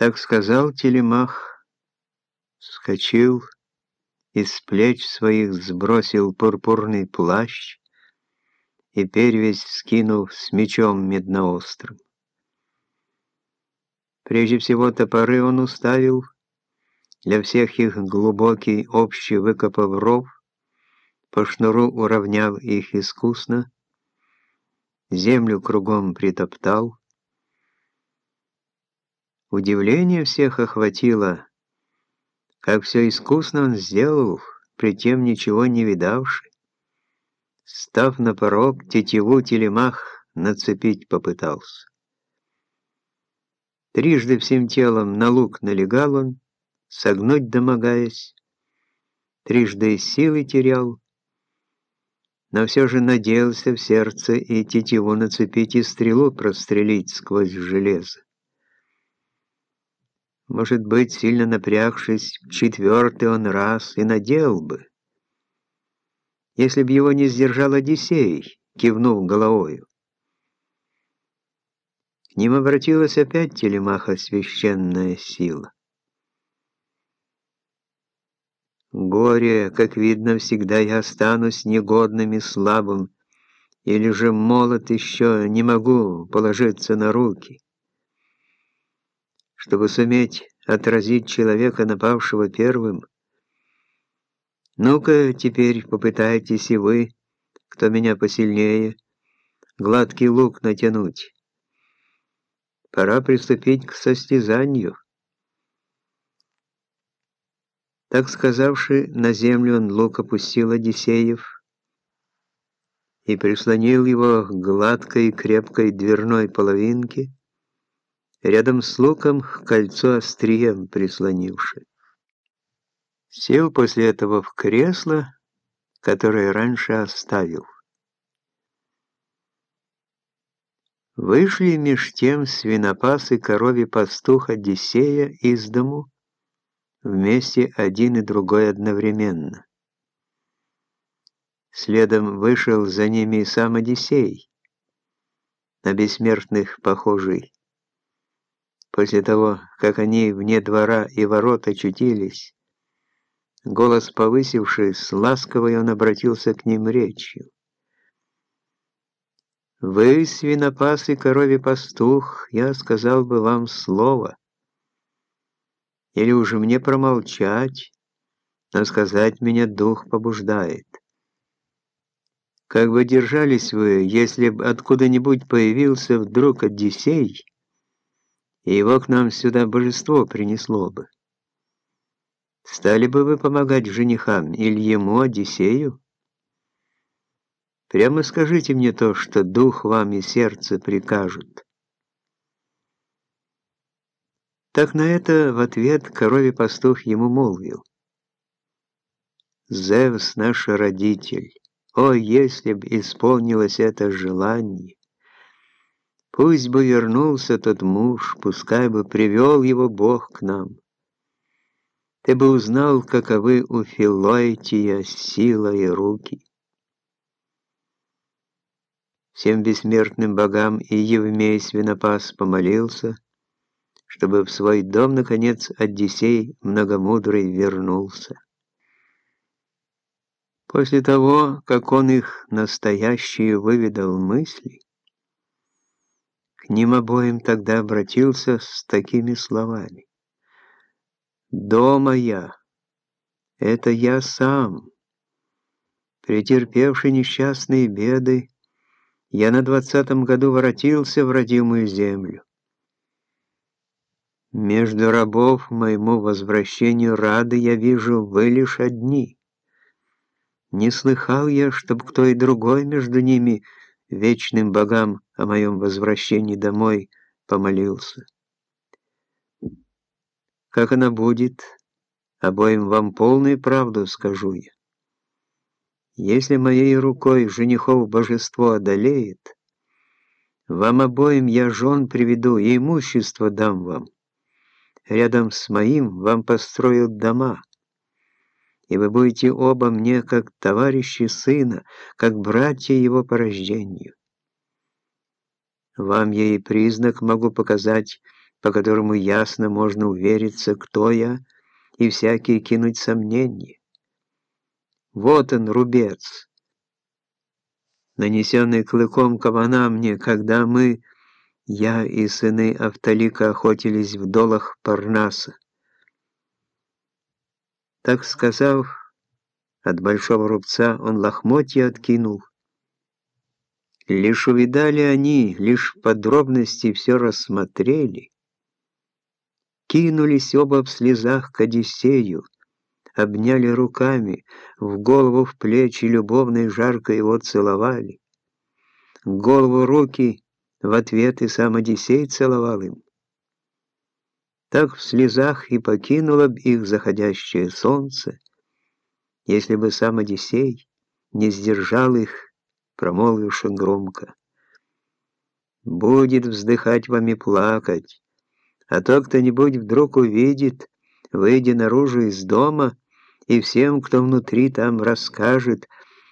Так сказал Телемах, вскочил, из плеч своих сбросил пурпурный плащ и перевязь скинув с мечом медноострым. Прежде всего топоры он уставил, для всех их глубокий общий выкопав ров, по шнуру уравняв их искусно, землю кругом притоптал. Удивление всех охватило, как все искусно он сделал, при тем ничего не видавший. Став на порог, тетиву телемах нацепить попытался. Трижды всем телом на лук налегал он, согнуть домогаясь, трижды силы терял, но все же надеялся в сердце и тетиву нацепить, и стрелу прострелить сквозь железо. Может быть, сильно напрягшись, четвертый он раз и надел бы, если б его не сдержал Одиссей, кивнув головою. К ним обратилась опять телемаха священная сила. Горе, как видно, всегда я останусь негодным и слабым, или же молод еще не могу положиться на руки. Чтобы суметь отразить человека, напавшего первым, ну-ка теперь попытайтесь и вы, кто меня посильнее, гладкий лук натянуть. Пора приступить к состязанию. Так сказавши, на землю он лук опустил Одиссеев и прислонил его к гладкой крепкой дверной половинке, рядом с луком кольцо острием прислонивши. Сел после этого в кресло, которое раньше оставил. Вышли меж тем свинопас и коровий пастух Одиссея из дому, вместе один и другой одновременно. Следом вышел за ними и сам Одиссей, на бессмертных похожий. После того, как они вне двора и ворот очутились, голос повысивший, с ласковой он обратился к ним речью. «Вы, свинопас и коровий пастух, я сказал бы вам слово». Или уже мне промолчать, но сказать меня дух побуждает. Как бы держались вы, если бы откуда-нибудь появился вдруг Одиссей, и его к нам сюда божество принесло бы? Стали бы вы помогать женихам или ему, Одиссею? Прямо скажите мне то, что дух вам и сердце прикажут. Так на это в ответ коровий пастух ему молвил. «Зевс наш родитель, о, если б исполнилось это желание! Пусть бы вернулся тот муж, пускай бы привел его Бог к нам. Ты бы узнал, каковы у Филойтия сила и руки». Всем бессмертным богам и Евмей Свинопас помолился — чтобы в свой дом, наконец, Одиссей многомудрый вернулся. После того, как он их настоящие выведал мысли, к ним обоим тогда обратился с такими словами. «Дома я, это я сам, претерпевший несчастные беды, я на двадцатом году воротился в родимую землю. Между рабов моему возвращению рады я вижу вы лишь одни. Не слыхал я, чтоб кто и другой между ними вечным богам о моем возвращении домой помолился. Как она будет, обоим вам полную правду скажу я. Если моей рукой женихов божество одолеет, вам обоим я жен приведу и имущество дам вам рядом с моим вам построят дома, и вы будете оба мне как товарищи сына, как братья его по рождению. Вам я и признак могу показать по которому ясно можно увериться, кто я, и всякие кинуть сомнения. Вот он, рубец, нанесенный клыком кабана мне, когда мы, я и сыны Автолика, охотились в долах Парнаса. Так сказав, от большого рубца он лохмотья откинул. Лишь увидали они, лишь подробности все рассмотрели. Кинулись оба в слезах к Одиссею, обняли руками, в голову, в плечи любовно и жарко его целовали. Голову руки в ответ и сам Одиссей целовал им. Так в слезах и покинуло б их заходящее солнце, если бы сам Одиссей не сдержал их, промолвивши громко. «Будет вздыхать вам и плакать, а то кто-нибудь вдруг увидит, выйдя наружу из дома, и всем, кто внутри там, расскажет,